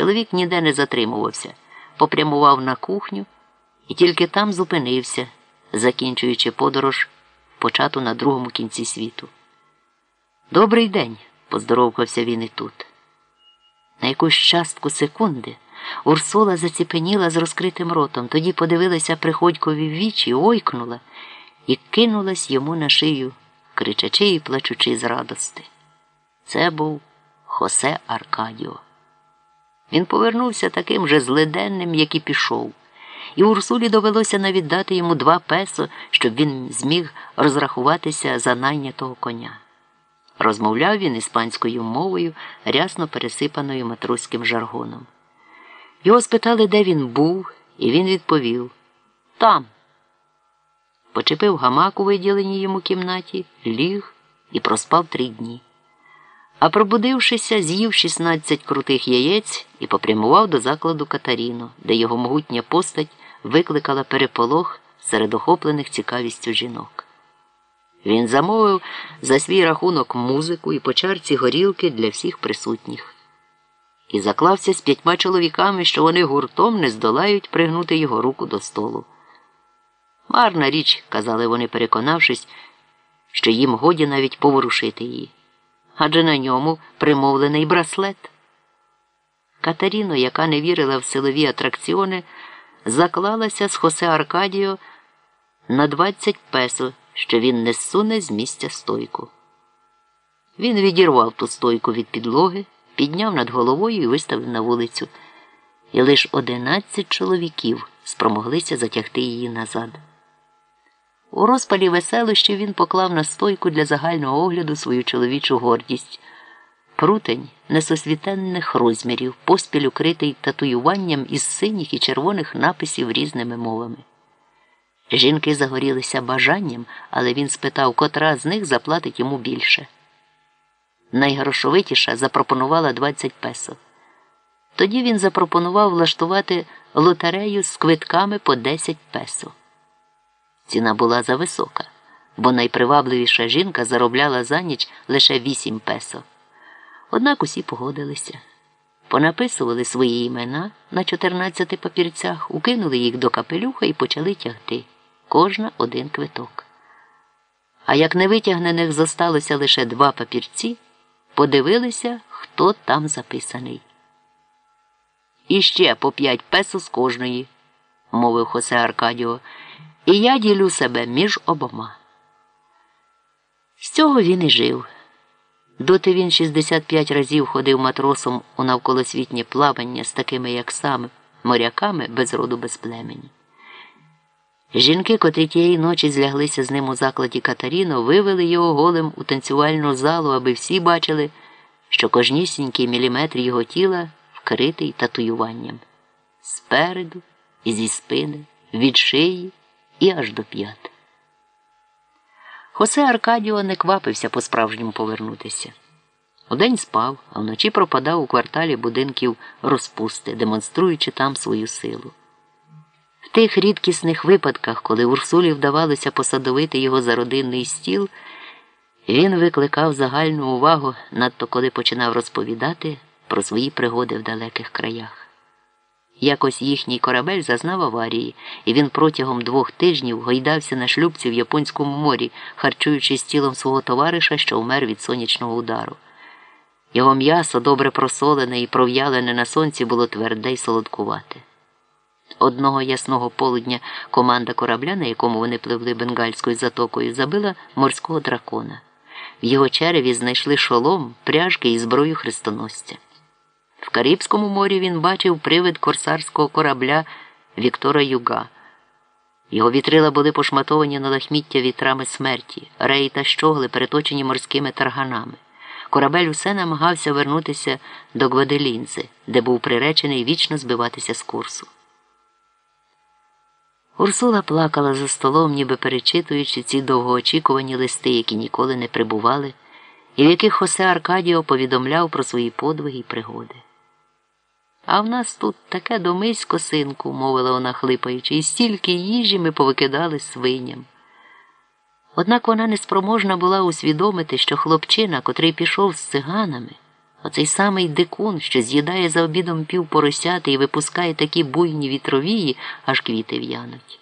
Чоловік ніде не затримувався, попрямував на кухню і тільки там зупинився, закінчуючи подорож, почату на другому кінці світу. Добрий день, поздоровкався він і тут. На якусь частку секунди Урсула заціпеніла з розкритим ротом, тоді подивилася приходькові в вічі, ойкнула і кинулась йому на шию, кричачи і плачучи з радости. Це був Хосе Аркадіо. Він повернувся таким же злиденним, як і пішов, і Урсулі довелося навіддати йому два песо, щоб він зміг розрахуватися за найнятого коня. Розмовляв він іспанською мовою, рясно пересипаною матруським жаргоном. Його спитали, де він був, і він відповів Там. Почепив гамак у виділеній йому кімнаті, ліг і проспав три дні. А пробудившися, з'їв 16 крутих яєць і попрямував до закладу Катаріно, де його могутня постать викликала переполох серед охоплених цікавістю жінок. Він замовив за свій рахунок музику і по чарці горілки для всіх присутніх. І заклався з п'ятьма чоловіками, що вони гуртом не здолають пригнути його руку до столу. Марна річ, казали вони, переконавшись, що їм годі навіть поворушити її. Адже на ньому примовлений браслет. Катаріно, яка не вірила в силові атракціони, заклалася з Хосе Аркадіо на 20 песо що він не суне з місця стойку. Він відірвав ту стойку від підлоги, підняв над головою і виставив на вулицю, і лише одинадцять чоловіків спромоглися затягти її назад. У розпалі веселощів він поклав на стойку для загального огляду свою чоловічу гордість. Прутень несосвітенних розмірів, поспіль укритий татуюванням із синіх і червоних написів різними мовами. Жінки загорілися бажанням, але він спитав, котра з них заплатить йому більше. Найгрошовитіша запропонувала 20 песо. Тоді він запропонував влаштувати лотерею з квитками по 10 песо. Ціна була зависока, бо найпривабливіша жінка заробляла за ніч лише 8 песо. Однак усі погодилися. Понаписували свої імена на 14 папірцях, укинули їх до капелюха і почали тягти кожна один квиток. А як невитягнених зосталося лише два папірці, подивилися, хто там записаний. І ще по п'ять песо з кожної, мовив Хосе Аркадіо, і я ділю себе між обома. З цього він і жив. Доти він 65 разів ходив матросом у навколосвітнє плавання з такими, як сам, моряками без роду без племені. Жінки, котрі тієї ночі зляглися з ним у закладі Катаріно, вивели його голим у танцювальну залу, аби всі бачили, що кожнісінький міліметр його тіла вкритий татуюванням спереду зі спини, від шиї і аж до п'ят. Хосе Аркадіо не квапився по справжньому повернутися. Удень спав, а вночі пропадав у кварталі будинків розпусти, демонструючи там свою силу В тих рідкісних випадках, коли Урсулі вдавалося посадовити його за родинний стіл, він викликав загальну увагу, надто коли починав розповідати про свої пригоди в далеких краях. Якось їхній корабель зазнав аварії, і він протягом двох тижнів гойдався на шлюбці в Японському морі, харчуючись тілом свого товариша, що вмер від сонячного удару. Його м'ясо, добре просолене і пров'ялене на сонці, було тверде й солодкувате. Одного ясного полудня команда корабля, на якому вони пливли бенгальською затокою, забила морського дракона. В його череві знайшли шолом, пряжки і зброю хрестоносця. В Карибському морі він бачив привид корсарського корабля Віктора Юга. Його вітрила були пошматовані на лахміття вітрами смерті, реї та щогли, переточені морськими тарганами. Корабель усе намагався вернутися до Гваделінзи, де був приречений вічно збиватися з курсу. Урсула плакала за столом, ніби перечитуючи ці довгоочікувані листи, які ніколи не прибували, і в яких Хосе Аркадіо повідомляв про свої подвиги й пригоди. А в нас тут таке домисько, синку, мовила вона хлипаючи, і стільки їжі ми повикидали свиням. Однак вона неспроможна була усвідомити, що хлопчина, котрий пішов з циганами, Оцей самий дикун, що з'їдає за обідом пів поросяти і випускає такі буйні вітровії, аж квіти в'януть.